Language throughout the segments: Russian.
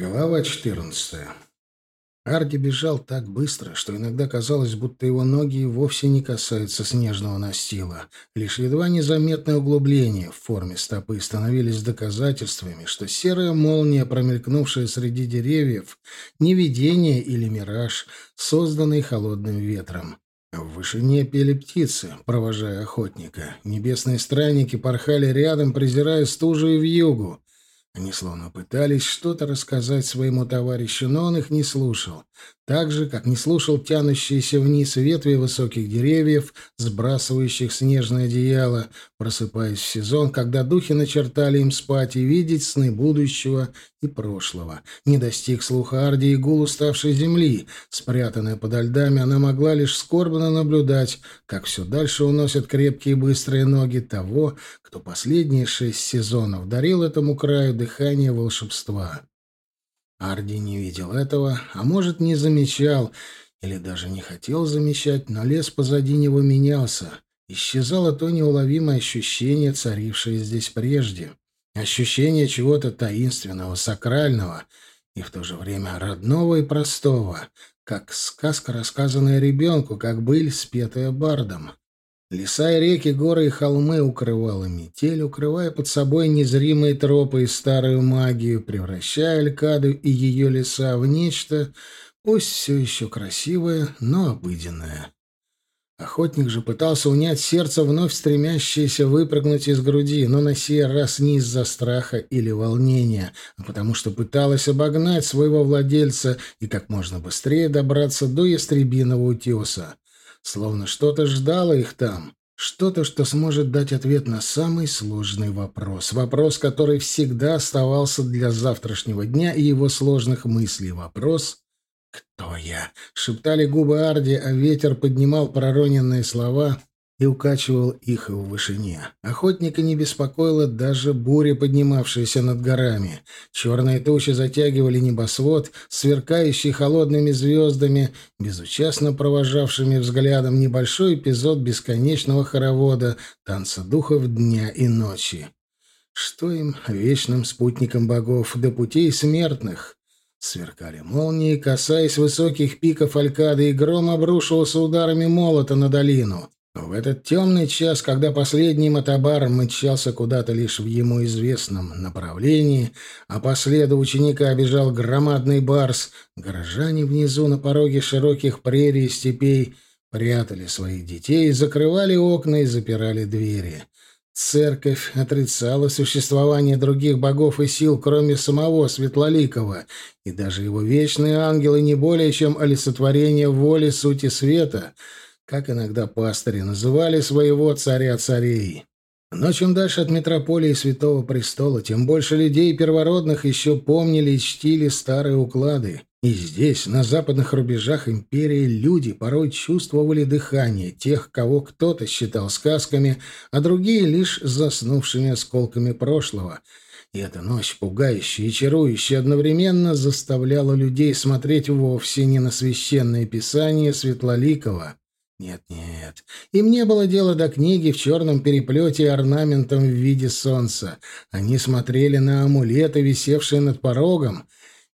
Глава 14. Арди бежал так быстро, что иногда казалось, будто его ноги вовсе не касаются снежного настила. Лишь едва незаметные углубления в форме стопы становились доказательствами, что серая молния, промелькнувшая среди деревьев, не видение или мираж, созданный холодным ветром. В вышине пели птицы, провожая охотника. Небесные странники порхали рядом, презирая стужу и вьюгу. Они словно пытались что-то рассказать своему товарищу, но он их не слушал. Так же, как не слушал тянущиеся вниз ветви высоких деревьев, сбрасывающих снежное одеяло, просыпаясь в сезон, когда духи начертали им спать и видеть сны будущего и прошлого. Не достиг слуха Арди и гул уставшей земли. Спрятанная подо льдами, она могла лишь скорбно наблюдать, как все дальше уносят крепкие быстрые ноги того, кто последние шесть сезонов дарил этому краю дыхание волшебства. Арди не видел этого, а может, не замечал, или даже не хотел замечать, но лес позади него менялся. Исчезало то неуловимое ощущение, царившее здесь прежде. Ощущение чего-то таинственного, сакрального и в то же время родного и простого, как сказка, рассказанная ребенку, как быль, спетая бардом. Леса и реки, горы и холмы укрывала метель, укрывая под собой незримые тропы и старую магию, превращая Алькаду и ее леса в нечто, пусть все еще красивое, но обыденное. Охотник же пытался унять сердце, вновь стремящееся выпрыгнуть из груди, но на сей раз не из-за страха или волнения, а потому что пыталась обогнать своего владельца и как можно быстрее добраться до ястребиного утеса. Словно что-то ждало их там. Что-то, что сможет дать ответ на самый сложный вопрос. Вопрос, который всегда оставался для завтрашнего дня и его сложных мыслей. Вопрос «Кто я?» — шептали губы Арди, а ветер поднимал пророненные слова и укачивал их в вышине. Охотника не беспокоила даже буря, поднимавшаяся над горами. Черные тучи затягивали небосвод, сверкающий холодными звездами, безучастно провожавшими взглядом небольшой эпизод бесконечного хоровода, танца духов дня и ночи. Что им, вечным спутникам богов, до путей смертных? Сверкали молнии, касаясь высоких пиков Алькады, и гром обрушивался ударами молота на долину. В этот темный час, когда последний мотобар мчался куда-то лишь в ему известном направлении, а по ученика бежал громадный барс, горожане внизу на пороге широких прерий и степей прятали своих детей, закрывали окна и запирали двери. Церковь отрицала существование других богов и сил, кроме самого Светлоликова, и даже его вечные ангелы не более чем олицетворение воли сути света — как иногда пастыри называли своего царя царей. Но чем дальше от метрополии Святого Престола, тем больше людей первородных еще помнили и чтили старые уклады. И здесь, на западных рубежах империи, люди порой чувствовали дыхание тех, кого кто-то считал сказками, а другие лишь заснувшими осколками прошлого. И эта ночь, пугающая и чарующая, одновременно заставляла людей смотреть вовсе не на священное писание Светлоликова, нет-нет, им не было дела до книги в черном переплете и орнаментом в виде солнца. Они смотрели на амулеты, висевшие над порогом,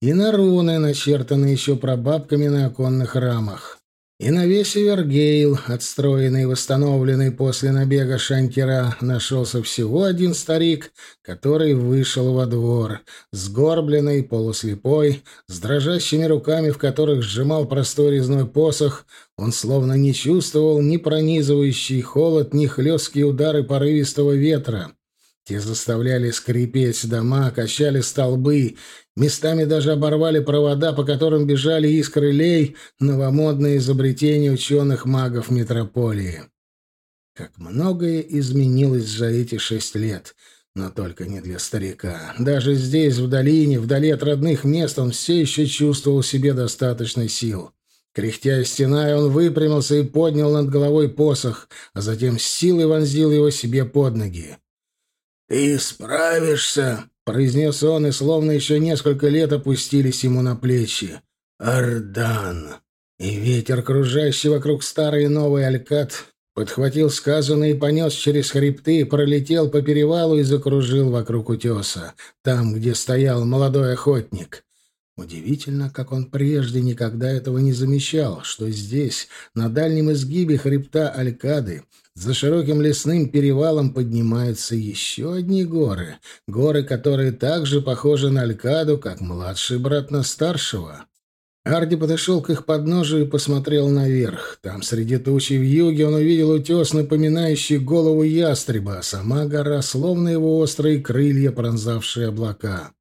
и на руны, начертанные еще прабабками на оконных рамах. И на весь Эвергейл, отстроенный и восстановленный после набега Шанкера, нашелся всего один старик, который вышел во двор, сгорбленный, полуслепой, с дрожащими руками, в которых сжимал простой резной посох, он словно не чувствовал ни пронизывающий холод, ни хлесткие удары порывистого ветра. Те заставляли скрипеть дома, качали столбы, местами даже оборвали провода, по которым бежали искры лей, новомодные изобретения ученых-магов метрополии. Как многое изменилось за эти шесть лет, но только не для старика. Даже здесь, в долине, вдали от родных мест, он все еще чувствовал себе достаточно сил. Кряхтя и стеная, он выпрямился и поднял над головой посох, а затем с силой вонзил его себе под ноги. «Ты справишься», — произнес он, и словно еще несколько лет опустились ему на плечи. «Ардан». И ветер, кружащий вокруг старой и новой Алькат, подхватил сказанное и понес через хребты, пролетел по перевалу и закружил вокруг утеса, там, где стоял молодой охотник. Удивительно, как он прежде никогда этого не замечал, что здесь, на дальнем изгибе хребта Алькады, за широким лесным перевалом поднимаются еще одни горы. Горы, которые также похожи на Алькаду, как младший брат на старшего. Арди подошел к их подножию и посмотрел наверх. Там, среди тучи в юге, он увидел утес, напоминающий голову ястреба, а сама гора, словно его острые крылья, пронзавшие облака.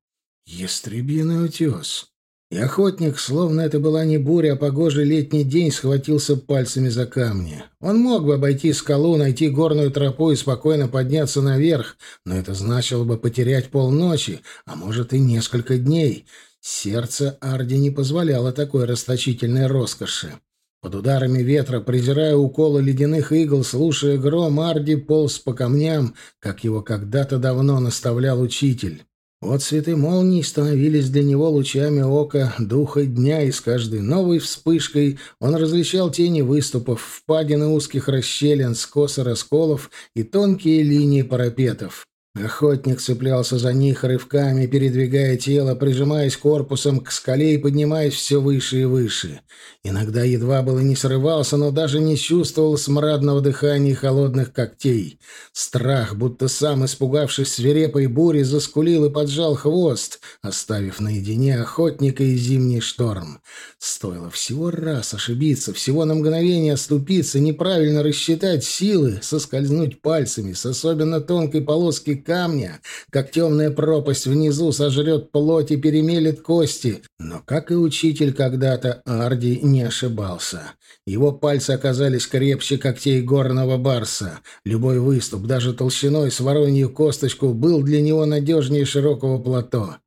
Ястребиный утес. И охотник, словно это была не буря, а погожий летний день, схватился пальцами за камни. Он мог бы обойти скалу, найти горную тропу и спокойно подняться наверх, но это значило бы потерять полночи, а может и несколько дней — Сердце Арди не позволяло такой расточительной роскоши. Под ударами ветра, презирая уколы ледяных игл, слушая гром, Арди полз по камням, как его когда-то давно наставлял учитель. Вот цветы молний становились для него лучами ока духа дня, и с каждой новой вспышкой он различал тени выступов, впадины узких расщелин, скоса расколов и тонкие линии парапетов. Охотник цеплялся за них рывками, передвигая тело, прижимаясь корпусом к скале и поднимаясь все выше и выше. Иногда едва было не срывался, но даже не чувствовал смрадного дыхания и холодных когтей. Страх, будто сам, испугавшись свирепой бури, заскулил и поджал хвост, оставив наедине охотника и зимний шторм. Стоило всего раз ошибиться, всего на мгновение оступиться, неправильно рассчитать силы, соскользнуть пальцами с особенно тонкой полоски камня, как темная пропасть внизу сожрет плоть и перемелет кости. Но, как и учитель когда-то, Арди не ошибался. Его пальцы оказались крепче когтей горного барса. Любой выступ, даже толщиной с воронью косточку, был для него надежнее широкого плато.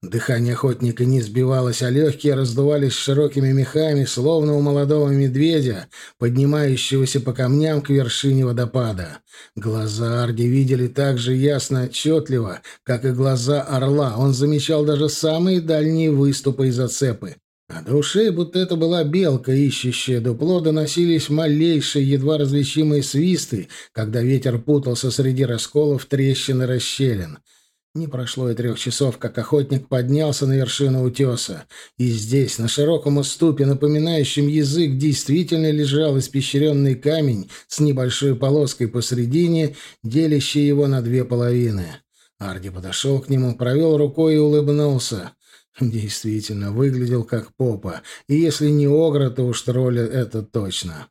Дыхание охотника не сбивалось, а легкие раздувались широкими мехами, словно у молодого медведя, поднимающегося по камням к вершине водопада. Глаза Арди видели так же ясно, отчетливо, как и глаза орла. Он замечал даже самые дальние выступы и зацепы. А до ушей, будто это была белка, ищущая дупло, доносились малейшие, едва различимые свисты, когда ветер путался среди расколов трещин и расщелин. Не прошло и трех часов, как охотник поднялся на вершину утеса. И здесь, на широком уступе, напоминающем язык, действительно лежал испещренный камень с небольшой полоской посредине, делящий его на две половины. Арди подошел к нему, провел рукой и улыбнулся. Действительно, выглядел как попа. И если не огра, то уж тролля это точно.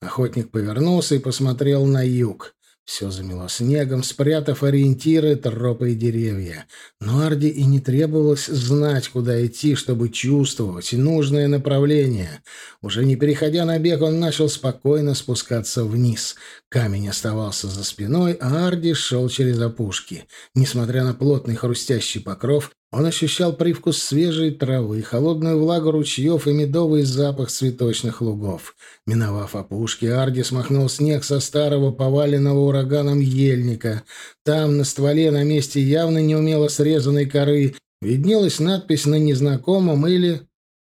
Охотник повернулся и посмотрел на юг. Все замело снегом, спрятав ориентиры, тропы и деревья. Но Арди и не требовалось знать, куда идти, чтобы чувствовать нужное направление. Уже не переходя на бег, он начал спокойно спускаться вниз. Камень оставался за спиной, а Арди шел через опушки. Несмотря на плотный хрустящий покров, он ощущал привкус свежей травы, холодную влагу ручьев и медовый запах цветочных лугов. Миновав опушки, Арди смахнул снег со старого поваленного ураганом ельника. Там, на стволе, на месте явно неумело срезанной коры, виднелась надпись на незнакомом или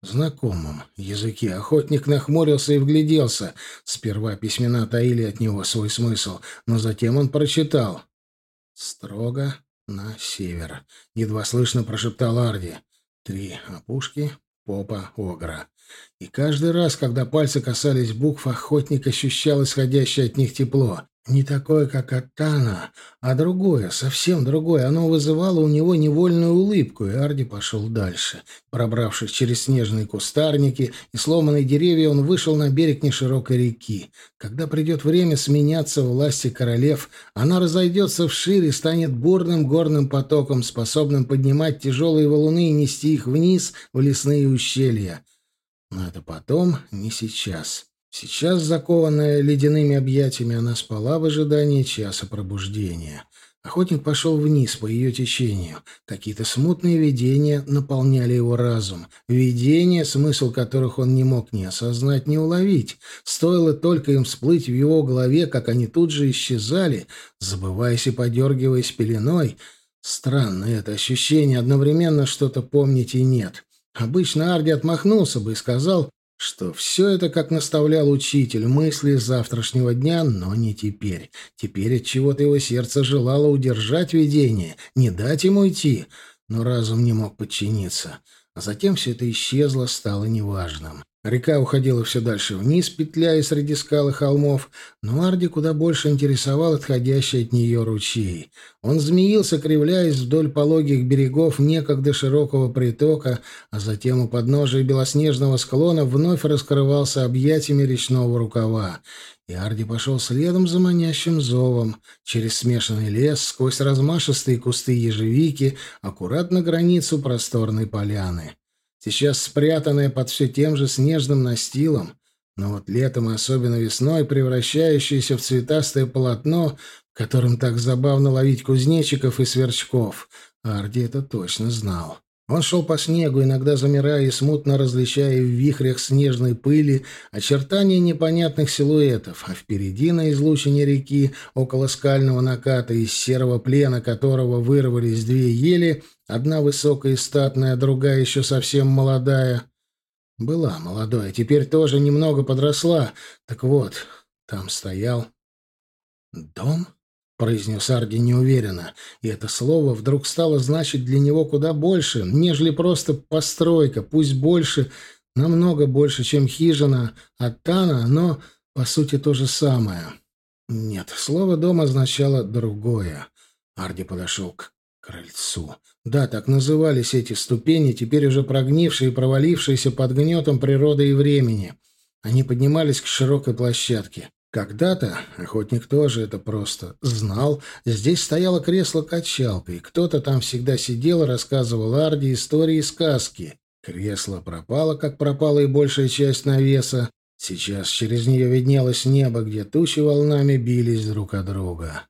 знакомом языке. Охотник нахмурился и вгляделся. Сперва письмена таили от него свой смысл, но затем он прочитал. «Строго на север. Едва слышно прошептал Арди. Три опушки, попа, огра. И каждый раз, когда пальцы касались букв, охотник ощущал исходящее от них тепло. Не такое, как от Тана, а другое, совсем другое. Оно вызывало у него невольную улыбку, и Арди пошел дальше. Пробравшись через снежные кустарники и сломанные деревья, он вышел на берег неширокой реки. Когда придет время сменяться власти королев, она разойдется вширь и станет бурным горным потоком, способным поднимать тяжелые валуны и нести их вниз в лесные ущелья. Но это потом, не сейчас. Сейчас, закованная ледяными объятиями, она спала в ожидании часа пробуждения. Охотник пошел вниз по ее течению. Какие-то смутные видения наполняли его разум. Видения, смысл которых он не мог ни осознать, ни уловить. Стоило только им всплыть в его голове, как они тут же исчезали, забываясь и подергиваясь пеленой. Странно это ощущение, одновременно что-то помнить и нет. Обычно Арди отмахнулся бы и сказал, что все это, как наставлял учитель, мысли завтрашнего дня, но не теперь. Теперь от чего-то его сердце желало удержать видение, не дать ему идти, но разум не мог подчиниться. А затем все это исчезло, стало неважным. Река уходила все дальше вниз, петляя среди скал и холмов, но Арди куда больше интересовал отходящий от нее ручей. Он змеился, кривляясь вдоль пологих берегов некогда широкого притока, а затем у подножия белоснежного склона вновь раскрывался объятиями речного рукава. И Арди пошел следом за манящим зовом, через смешанный лес, сквозь размашистые кусты ежевики, аккуратно границу просторной поляны сейчас спрятанная под все тем же снежным настилом, но вот летом и особенно весной превращающееся в цветастое полотно, которым так забавно ловить кузнечиков и сверчков. Арди это точно знал. Он шел по снегу, иногда замирая и смутно различая в вихрях снежной пыли очертания непонятных силуэтов, а впереди на излучине реки, около скального наката, из серого плена которого вырвались две ели, одна высокая и статная, другая еще совсем молодая. Была молодая, теперь тоже немного подросла. Так вот, там стоял дом произнес Арди неуверенно, и это слово вдруг стало значить для него куда больше, нежели просто постройка, пусть больше, намного больше, чем хижина от Тана, но, по сути, то же самое. Нет, слово «дом» означало другое. Арди подошел к крыльцу. Да, так назывались эти ступени, теперь уже прогнившие и провалившиеся под гнетом природы и времени. Они поднимались к широкой площадке. Когда-то, охотник тоже это просто знал, здесь стояло кресло-качалка, и кто-то там всегда сидел и рассказывал Арди истории и сказки. Кресло пропало, как пропала и большая часть навеса. Сейчас через нее виднелось небо, где тучи волнами бились друг от друга.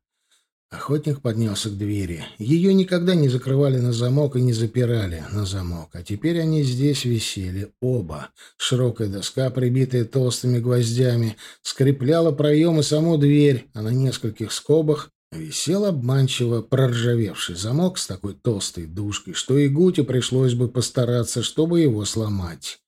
Охотник поднялся к двери. Ее никогда не закрывали на замок и не запирали на замок. А теперь они здесь висели, оба. Широкая доска, прибитая толстыми гвоздями, скрепляла проем и саму дверь, а на нескольких скобах висел обманчиво проржавевший замок с такой толстой дужкой, что и Гуте пришлось бы постараться, чтобы его сломать.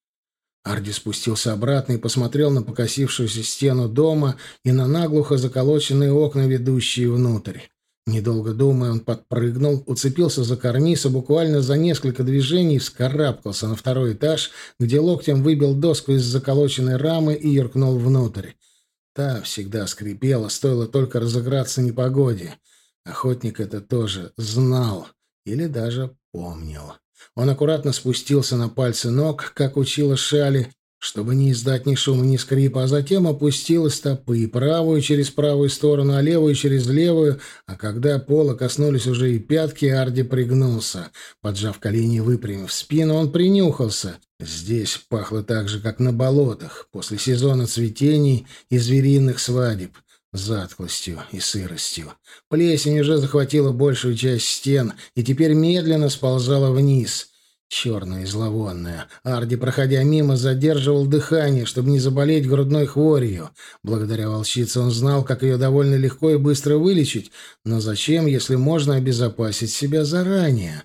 Арди спустился обратно и посмотрел на покосившуюся стену дома и на наглухо заколоченные окна, ведущие внутрь. Недолго думая, он подпрыгнул, уцепился за карниз и буквально за несколько движений вскарабкался на второй этаж, где локтем выбил доску из заколоченной рамы и юркнул внутрь. Та всегда скрипела, стоило только разыграться непогоде. Охотник это тоже знал или даже помнил. Он аккуратно спустился на пальцы ног, как учила Шали, чтобы не издать ни шума, ни скрипа, а затем опустил стопы, правую через правую сторону, а левую через левую, а когда пола коснулись уже и пятки, Арди пригнулся. Поджав колени и выпрямив спину, он принюхался. Здесь пахло так же, как на болотах, после сезона цветений и звериных свадеб затхлостью и сыростью. Плесень уже захватила большую часть стен и теперь медленно сползала вниз. Черная и зловонная. Арди, проходя мимо, задерживал дыхание, чтобы не заболеть грудной хворью. Благодаря волчице он знал, как ее довольно легко и быстро вылечить, но зачем, если можно обезопасить себя заранее?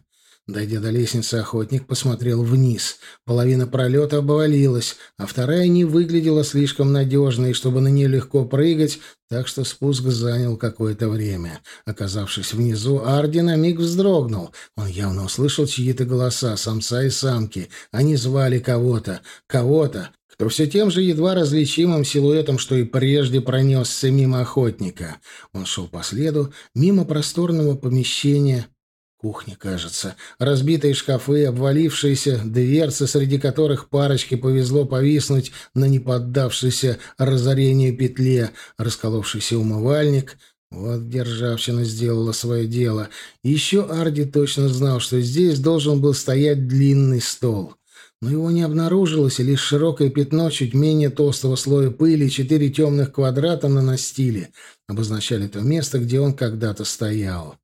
Дойдя до лестницы, охотник посмотрел вниз. Половина пролета обвалилась, а вторая не выглядела слишком надежной, чтобы на нее легко прыгать, так что спуск занял какое-то время. Оказавшись внизу, Арди на миг вздрогнул. Он явно услышал чьи-то голоса, самца и самки. Они звали кого-то, кого-то, кто все тем же едва различимым силуэтом, что и прежде пронесся мимо охотника. Он шел по следу, мимо просторного помещения, Кухня, кажется. Разбитые шкафы, обвалившиеся дверцы, среди которых парочке повезло повиснуть на неподдавшейся разорению петле, расколовшийся умывальник. Вот державщина сделала свое дело. еще Арди точно знал, что здесь должен был стоять длинный стол. Но его не обнаружилось, и лишь широкое пятно чуть менее толстого слоя пыли и четыре темных квадрата на настиле обозначали то место, где он когда-то стоял.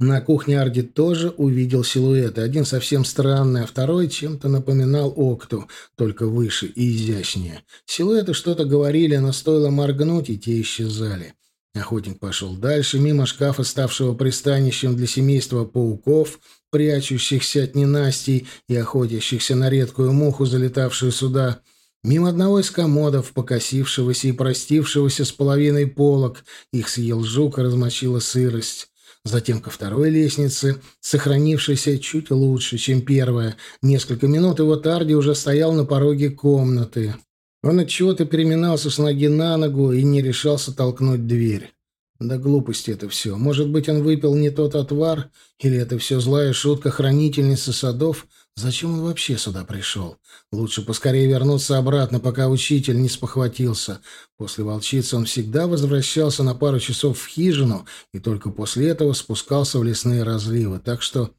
На кухне Арди тоже увидел силуэты. Один совсем странный, а второй чем-то напоминал Окту, только выше и изящнее. Силуэты что-то говорили, но стоило моргнуть, и те исчезали. Охотник пошел дальше, мимо шкафа, ставшего пристанищем для семейства пауков, прячущихся от ненастий и охотящихся на редкую муху, залетавшую сюда, мимо одного из комодов, покосившегося и простившегося с половиной полок. Их съел жук и размочила сырость. Затем ко второй лестнице, сохранившейся чуть лучше, чем первая. Несколько минут, и вот Арди уже стоял на пороге комнаты. Он от чего-то переминался с ноги на ногу и не решался толкнуть дверь. Да глупости это все. Может быть, он выпил не тот отвар, или это все злая шутка хранительницы садов — Зачем он вообще сюда пришел? Лучше поскорее вернуться обратно, пока учитель не спохватился. После волчицы он всегда возвращался на пару часов в хижину и только после этого спускался в лесные разливы. Так что,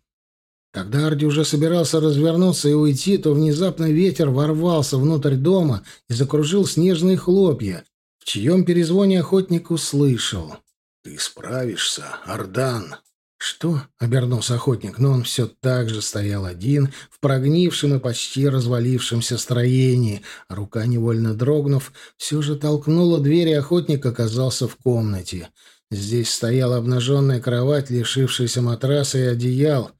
когда Арди уже собирался развернуться и уйти, то внезапно ветер ворвался внутрь дома и закружил снежные хлопья, в чьем перезвоне охотник услышал. «Ты справишься, Ардан!» «Что?» — обернулся охотник, но он все так же стоял один, в прогнившем и почти развалившемся строении. Рука, невольно дрогнув, все же толкнула дверь, и охотник оказался в комнате. Здесь стояла обнаженная кровать, лишившаяся матраса и одеял.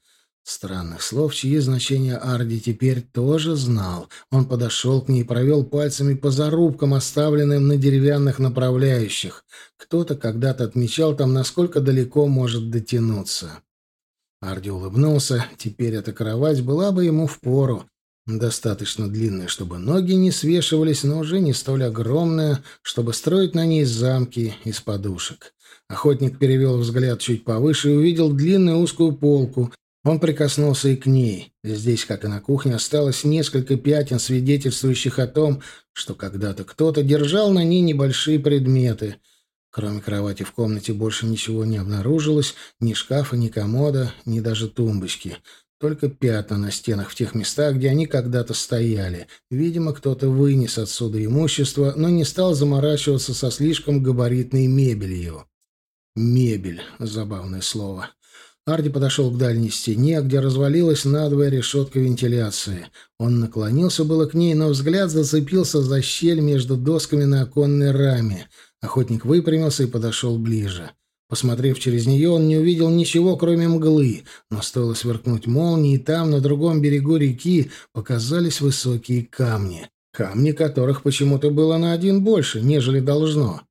Странных слов, чьи значения Арди теперь тоже знал. Он подошел к ней и провел пальцами по зарубкам, оставленным на деревянных направляющих. Кто-то когда-то отмечал там, насколько далеко может дотянуться. Арди улыбнулся. Теперь эта кровать была бы ему впору. Достаточно длинная, чтобы ноги не свешивались, но уже не столь огромная, чтобы строить на ней замки из подушек. Охотник перевел взгляд чуть повыше и увидел длинную узкую полку, он прикоснулся и к ней. Здесь, как и на кухне, осталось несколько пятен, свидетельствующих о том, что когда-то кто-то держал на ней небольшие предметы. Кроме кровати в комнате больше ничего не обнаружилось, ни шкафа, ни комода, ни даже тумбочки. Только пятна на стенах в тех местах, где они когда-то стояли. Видимо, кто-то вынес отсюда имущество, но не стал заморачиваться со слишком габаритной мебелью. Мебель — забавное слово. Арди подошел к дальней стене, где развалилась надвое решетка вентиляции. Он наклонился было к ней, но взгляд зацепился за щель между досками на оконной раме. Охотник выпрямился и подошел ближе. Посмотрев через нее, он не увидел ничего, кроме мглы, но стоило сверкнуть молнии, и там, на другом берегу реки, показались высокие камни. Камни которых почему-то было на один больше, нежели должно.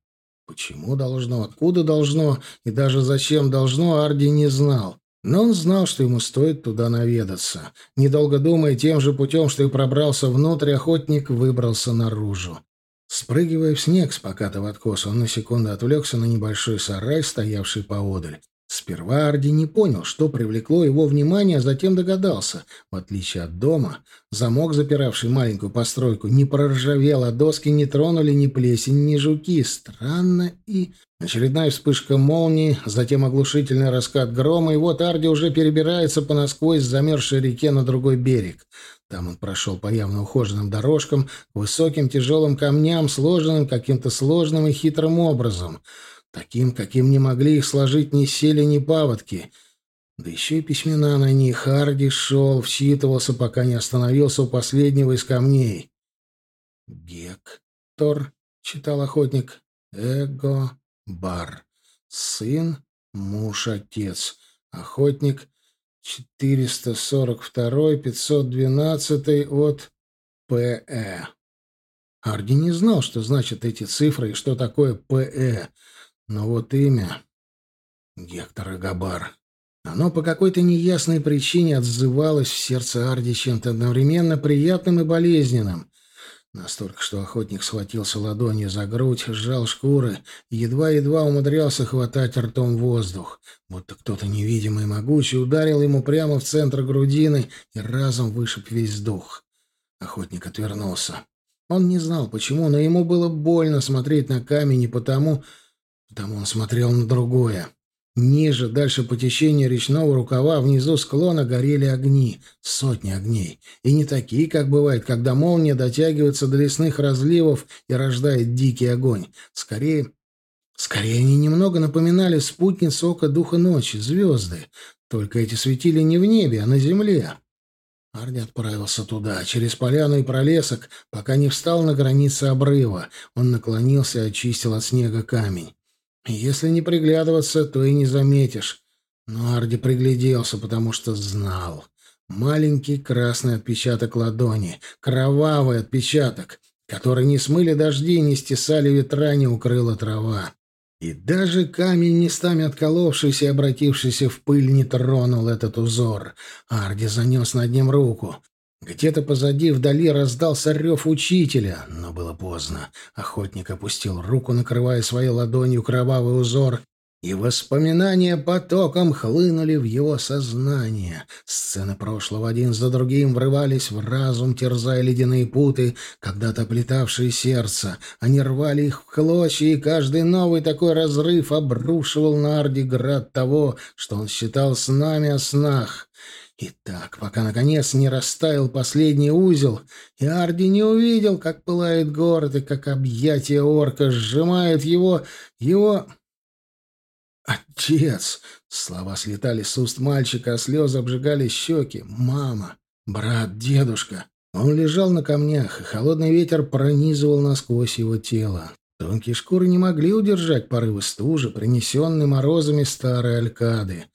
Почему должно, откуда должно и даже зачем должно, Арди не знал. Но он знал, что ему стоит туда наведаться. Недолго думая, тем же путем, что и пробрался внутрь, охотник выбрался наружу. Спрыгивая в снег с покатого откоса, он на секунду отвлекся на небольшой сарай, стоявший поодаль. Сперва Арди не понял, что привлекло его внимание, а затем догадался. В отличие от дома, замок, запиравший маленькую постройку, не проржавел, а доски не тронули ни плесень, ни жуки. Странно и... Очередная вспышка молнии, затем оглушительный раскат грома, и вот Арди уже перебирается по насквозь замерзшей реке на другой берег. Там он прошел по явно ухоженным дорожкам, высоким тяжелым камням, сложенным каким-то сложным и хитрым образом — Таким, каким не могли их сложить ни сели, ни паводки. Да еще и письмена на них. Харди шел, вчитывался, пока не остановился у последнего из камней. «Гектор», — читал охотник, — «эго-бар, сын, муж, отец, охотник, 442-512 от П.Э.» Арди не знал, что значат эти цифры и что такое П.Э., но вот имя... Гектор Агабар. Оно по какой-то неясной причине отзывалось в сердце Арди чем-то одновременно приятным и болезненным. Настолько, что охотник схватился ладонью за грудь, сжал шкуры и едва-едва умудрялся хватать ртом воздух, будто кто-то невидимый и могучий ударил ему прямо в центр грудины и разом вышиб весь дух. Охотник отвернулся. Он не знал, почему, но ему было больно смотреть на камень и потому, там он смотрел на другое. Ниже, дальше по течению речного рукава, внизу склона горели огни, сотни огней. И не такие, как бывает, когда молния дотягивается до лесных разливов и рождает дикий огонь. Скорее, скорее они немного напоминали спутниц ока духа ночи, звезды. Только эти светили не в небе, а на земле. Арни отправился туда, через поляну и пролесок, пока не встал на границе обрыва. Он наклонился и очистил от снега камень. Если не приглядываться, то и не заметишь. Но Арди пригляделся, потому что знал. Маленький красный отпечаток ладони, кровавый отпечаток, который не смыли дожди, не стесали ветра, не укрыла трава. И даже камень, местами отколовшийся и обратившийся в пыль, не тронул этот узор. Арди занес над ним руку. Где-то позади вдали раздался рев учителя, но было поздно. Охотник опустил руку, накрывая своей ладонью кровавый узор, и воспоминания потоком хлынули в его сознание. Сцены прошлого один за другим врывались в разум, терзая ледяные путы, когда-то оплетавшие сердце. Они рвали их в клочья, и каждый новый такой разрыв обрушивал на Арди град того, что он считал снами о снах. И так, пока наконец не растаял последний узел, и Арди не увидел, как пылает город и как объятия орка сжимают его, его «Отец!» Слова слетали с уст мальчика, а слезы обжигали щеки. «Мама! Брат! Дедушка!» Он лежал на камнях, и холодный ветер пронизывал насквозь его тело. Тонкие шкуры не могли удержать порывы стужи, принесенные морозами старой алькады.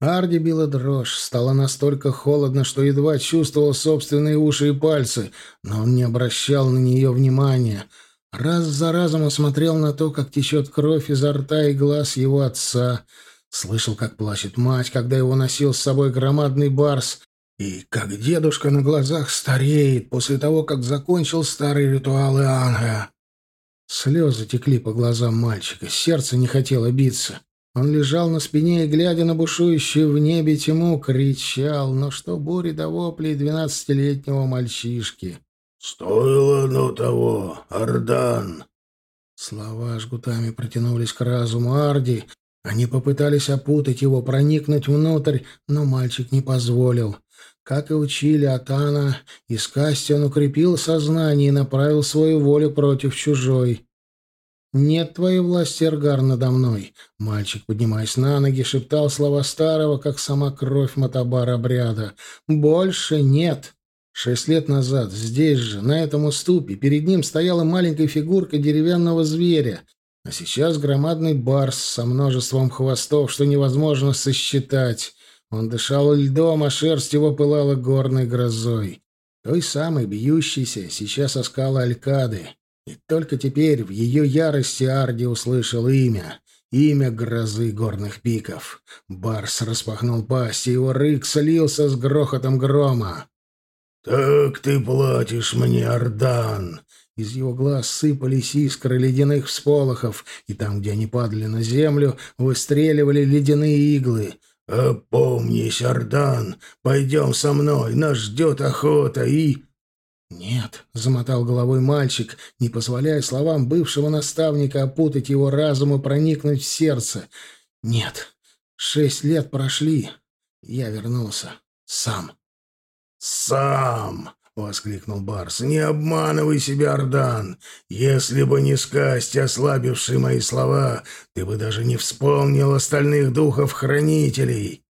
Арди била дрожь, стало настолько холодно, что едва чувствовал собственные уши и пальцы, но он не обращал на нее внимания — Раз за разом он смотрел на то, как течет кровь изо рта и глаз его отца, слышал, как плачет мать, когда его носил с собой громадный барс, и как дедушка на глазах стареет после того, как закончил старый ритуал Ианга. Слезы текли по глазам мальчика, сердце не хотело биться. Он лежал на спине и, глядя на бушующую в небе тьму, кричал, но что бури до воплей двенадцатилетнего мальчишки. «Стоило оно того, Ардан!» Слова жгутами протянулись к разуму Арди. Они попытались опутать его, проникнуть внутрь, но мальчик не позволил. Как и учили Атана, из касти он укрепил сознание и направил свою волю против чужой. «Нет твоей власти, Эргар, надо мной!» Мальчик, поднимаясь на ноги, шептал слова старого, как сама кровь Матабара обряда. «Больше нет!» Шесть лет назад, здесь же, на этом уступе, перед ним стояла маленькая фигурка деревянного зверя, а сейчас громадный барс со множеством хвостов, что невозможно сосчитать. Он дышал льдом, а шерсть его пылала горной грозой. Той самой бьющейся сейчас о скалы Алькады. И только теперь в ее ярости Арди услышал имя. Имя грозы горных пиков. Барс распахнул пасть, и его рык слился с грохотом грома. «Так ты платишь мне, Ардан!» Из его глаз сыпались искры ледяных всполохов, и там, где они падали на землю, выстреливали ледяные иглы. «Опомнись, Ардан! Пойдем со мной, нас ждет охота и...» «Нет», — замотал головой мальчик, не позволяя словам бывшего наставника опутать его разум и проникнуть в сердце. «Нет, шесть лет прошли. Я вернулся. Сам». «Сам!» — воскликнул Барс. «Не обманывай себя, Ардан! Если бы не скасть, ослабившие мои слова, ты бы даже не вспомнил остальных духов-хранителей!»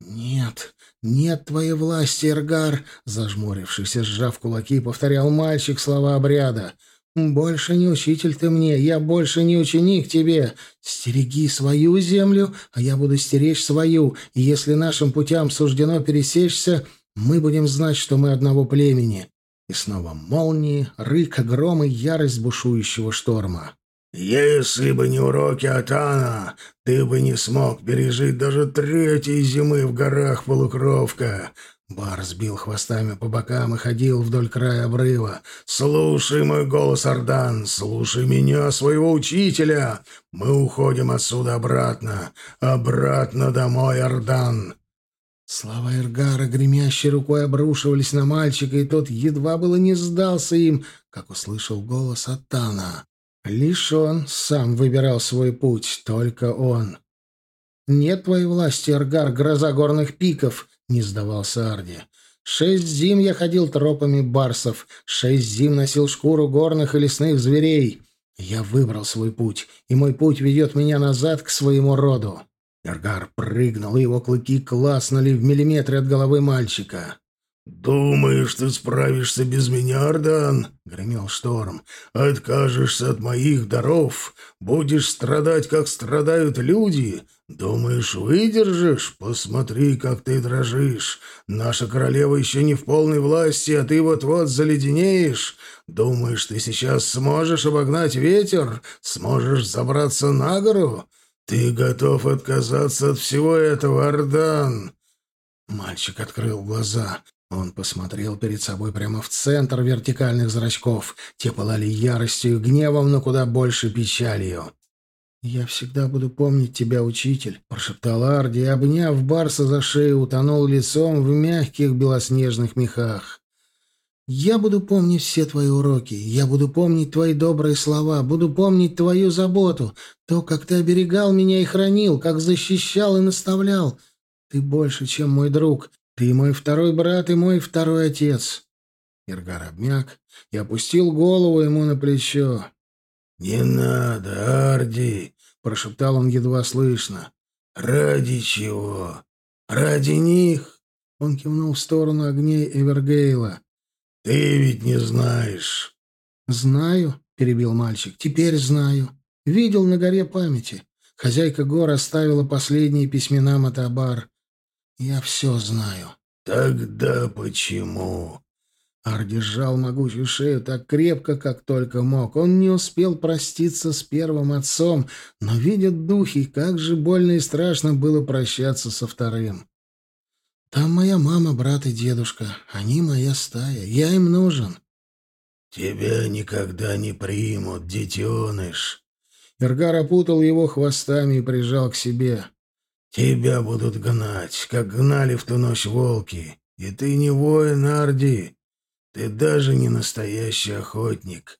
«Нет, нет твоей власти, Эргар!» — зажмурившись сжав кулаки, повторял мальчик слова обряда. «Больше не учитель ты мне, я больше не ученик тебе. Стереги свою землю, а я буду стеречь свою, и если нашим путям суждено пересечься, мы будем знать, что мы одного племени. И снова молнии, рык, гром и ярость бушующего шторма. «Если бы не уроки Атана, ты бы не смог пережить даже третьей зимы в горах Полукровка». Бар сбил хвостами по бокам и ходил вдоль края обрыва. «Слушай мой голос, Ардан, слушай меня, своего учителя. Мы уходим отсюда обратно, обратно домой, Ардан. Слова Эргара, гремящей рукой, обрушивались на мальчика, и тот едва было не сдался им, как услышал голос Атана. Лишь он сам выбирал свой путь, только он. «Нет твоей власти, Эргар, гроза горных пиков!» — не сдавался Арди. «Шесть зим я ходил тропами барсов, шесть зим носил шкуру горных и лесных зверей. Я выбрал свой путь, и мой путь ведет меня назад к своему роду». Эргар прыгнул, и его клыки класнули в миллиметре от головы мальчика. «Думаешь, ты справишься без меня, Ардан?» — гремел шторм. «Откажешься от моих даров? Будешь страдать, как страдают люди? Думаешь, выдержишь? Посмотри, как ты дрожишь. Наша королева еще не в полной власти, а ты вот-вот заледенеешь. Думаешь, ты сейчас сможешь обогнать ветер? Сможешь забраться на гору? Ты готов отказаться от всего этого, Ардан?» Мальчик открыл глаза. Он посмотрел перед собой прямо в центр вертикальных зрачков. Те пылали яростью и гневом, но куда больше печалью. «Я всегда буду помнить тебя, учитель», — прошептал Арди, обняв Барса за шею, утонул лицом в мягких белоснежных мехах. «Я буду помнить все твои уроки, я буду помнить твои добрые слова, буду помнить твою заботу, то, как ты оберегал меня и хранил, как защищал и наставлял. Ты больше, чем мой друг, ты мой второй брат и мой второй отец. Иргар обмяк и опустил голову ему на плечо. «Не надо, Арди!» — прошептал он едва слышно. «Ради чего? Ради них?» Он кивнул в сторону огней Эвергейла. «Ты ведь не знаешь». «Знаю», — перебил мальчик, — «теперь знаю. Видел на горе памяти. Хозяйка гор оставила последние письмена Матабар. Я все знаю. Тогда почему? Арди сжал могучую шею так крепко, как только мог. Он не успел проститься с первым отцом, но, видят духи, как же больно и страшно было прощаться со вторым. Там моя мама, брат и дедушка. Они моя стая. Я им нужен. Тебя никогда не примут, детеныш. Иргар опутал его хвостами и прижал к себе. Тебя будут гнать, как гнали в ту ночь волки. И ты не воин, Арди. Ты даже не настоящий охотник.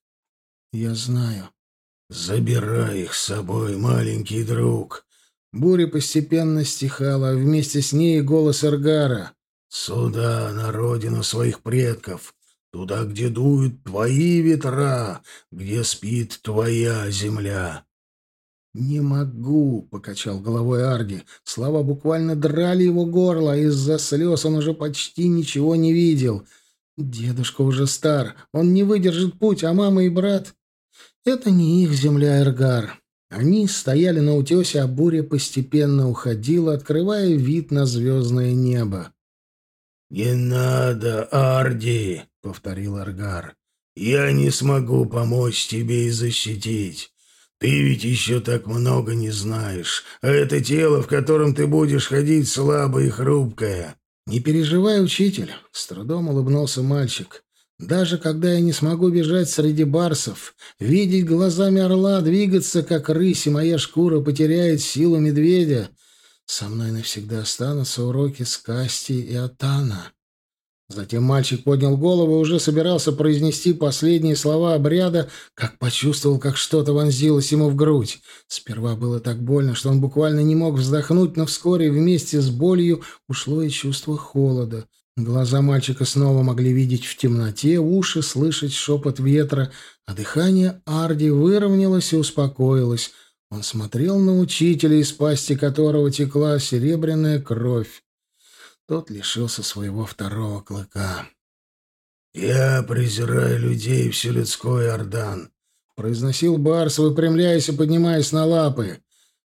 Я знаю. Забирай их с собой, маленький друг. Буря постепенно стихала, а вместе с ней голос Эргара. Сюда, на родину своих предков. Туда, где дуют твои ветра, где спит твоя земля. «Не могу», — покачал головой Арди. Слова буквально драли его горло, а из-за слез он уже почти ничего не видел. Дедушка уже стар, он не выдержит путь, а мама и брат... Это не их земля, Эргар. Они стояли на утесе, а буря постепенно уходила, открывая вид на звездное небо. «Не надо, Арди», — повторил Эргар. «Я не смогу помочь тебе и защитить. Ты ведь еще так много не знаешь, а это тело, в котором ты будешь ходить, слабое и хрупкое. Не переживай, учитель, с трудом улыбнулся мальчик. Даже когда я не смогу бежать среди барсов, видеть глазами орла, двигаться как рысь, и моя шкура потеряет силу медведя, со мной навсегда останутся уроки Скасти и Атана. Затем мальчик поднял голову и уже собирался произнести последние слова обряда, как почувствовал, как что-то вонзилось ему в грудь. Сперва было так больно, что он буквально не мог вздохнуть, но вскоре вместе с болью ушло и чувство холода. Глаза мальчика снова могли видеть в темноте, уши слышать шепот ветра, а дыхание Арди выровнялось и успокоилось. Он смотрел на учителя, из пасти которого текла серебряная кровь. Тот лишился своего второго клыка. «Я презираю людей и все людское, Ордан», — произносил Барс, выпрямляясь и поднимаясь на лапы.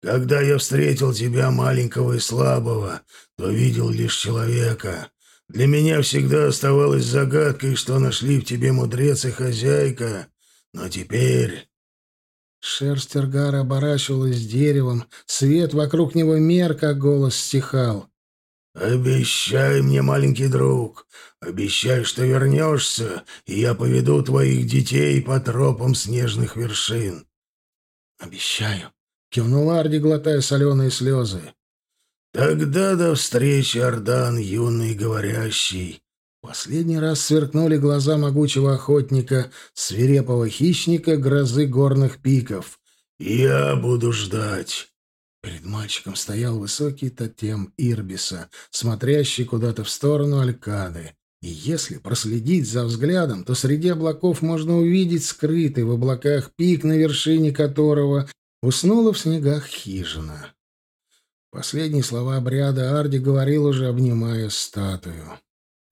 «Когда я встретил тебя, маленького и слабого, то видел лишь человека. Для меня всегда оставалось загадкой, что нашли в тебе мудрец и хозяйка. Но теперь...» Шерсть Эргара оборачивалась деревом, свет вокруг него мерк, а голос стихал. «Обещай мне, маленький друг, обещай, что вернешься, и я поведу твоих детей по тропам снежных вершин». «Обещаю», — кивнул Арди, глотая соленые слезы. «Тогда до встречи, Ордан, юный говорящий». Последний раз сверкнули глаза могучего охотника, свирепого хищника грозы горных пиков. «Я буду ждать». Перед мальчиком стоял высокий тотем Ирбиса, смотрящий куда-то в сторону Алькады. И если проследить за взглядом, то среди облаков можно увидеть скрытый в облаках пик, на вершине которого уснула в снегах хижина. Последние слова обряда Арди говорил уже, обнимая статую.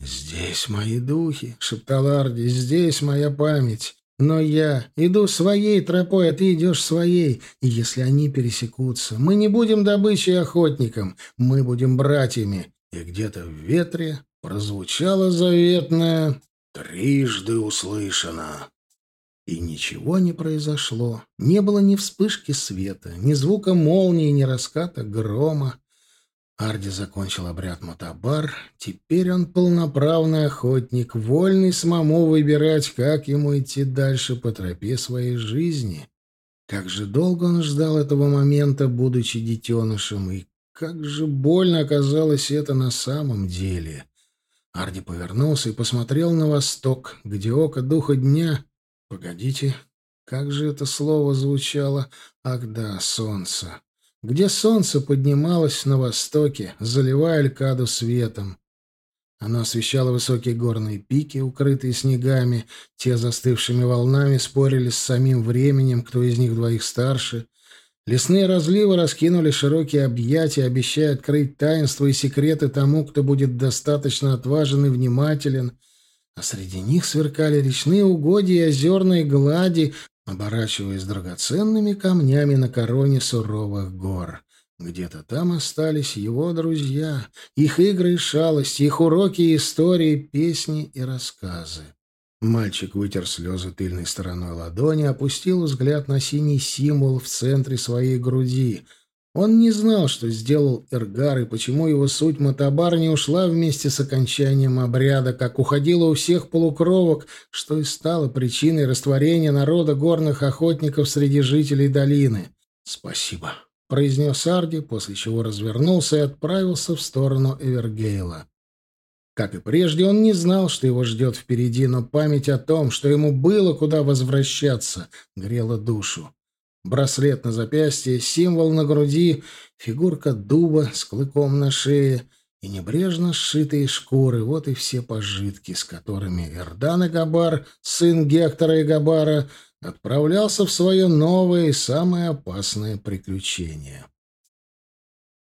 «Здесь мои духи», — шептал Арди, — «здесь моя память. Но я иду своей тропой, а ты идешь своей. И если они пересекутся, мы не будем добычей охотником, мы будем братьями». И где-то в ветре прозвучало заветное «Трижды услышано». И ничего не произошло. Не было ни вспышки света, ни звука молнии, ни раската грома. Арди закончил обряд Матабар. Теперь он полноправный охотник, вольный самому выбирать, как ему идти дальше по тропе своей жизни. Как же долго он ждал этого момента, будучи детенышем, и как же больно оказалось это на самом деле. Арди повернулся и посмотрел на восток, где око духа дня... Погодите, как же это слово звучало? Ах да, солнце где солнце поднималось на востоке, заливая Алькаду светом. Оно освещало высокие горные пики, укрытые снегами, те застывшими волнами спорили с самим временем, кто из них двоих старше. Лесные разливы раскинули широкие объятия, обещая открыть таинства и секреты тому, кто будет достаточно отважен и внимателен, а среди них сверкали речные угодья и озерные глади, оборачиваясь драгоценными камнями на короне суровых гор. Где-то там остались его друзья, их игры и шалости, их уроки и истории, песни и рассказы. Мальчик вытер слезы тыльной стороной ладони, опустил взгляд на синий символ в центре своей груди — он не знал, что сделал Эргар, и почему его суть Матабар не ушла вместе с окончанием обряда, как уходила у всех полукровок, что и стало причиной растворения народа горных охотников среди жителей долины. «Спасибо», — произнес Арди, после чего развернулся и отправился в сторону Эвергейла. Как и прежде, он не знал, что его ждет впереди, но память о том, что ему было куда возвращаться, грела душу. Браслет на запястье, символ на груди, фигурка дуба с клыком на шее и небрежно сшитые шкуры — вот и все пожитки, с которыми Эрдан Габар, сын Гектора и Габара, отправлялся в свое новое и самое опасное приключение.